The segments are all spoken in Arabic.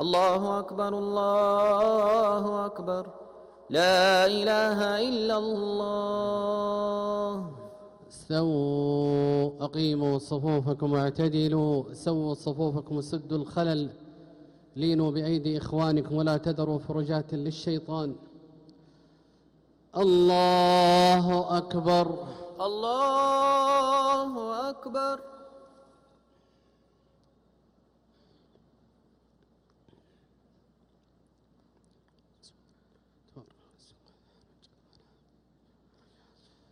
الله أكبر الله أكبر. لا إله إلا الله. استووا أقيموا صفوفكم واعتدلوا سووا صفوفكم وسدوا الخلل. لينوا بأيدي إخوانكم ولا تذروا فرجات للشيطان. الله أكبر. الله أكبر.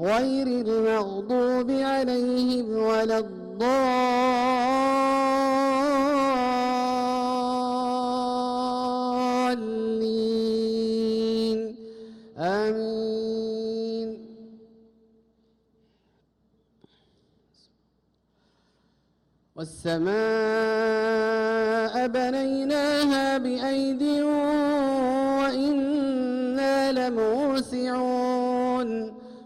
غير المغضوب عليهم ولا الضالين. آمين. والسماء بنيناها بأيد وإنا لموسعون.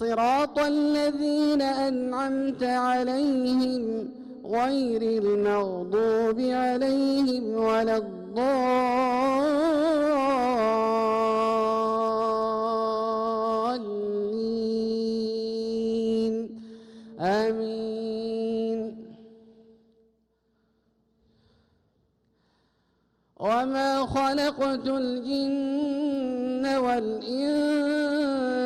صراط الذين أنعمت عليهم غير المغضوب عليهم ولا الضالين. آمين. وما خلقت الجن والإنس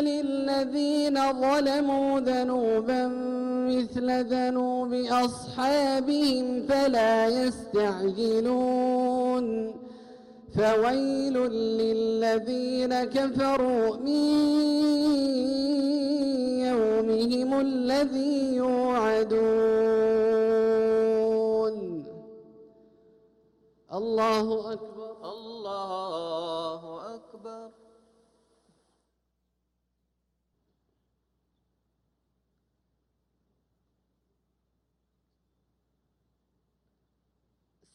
للذين ظلموا ذنوبا مثل ذنوب أصحابهم فلا يستعجلون. فويل للذين كفروا من يومهم الذي يوعدون. الله أكبر. الله أكبر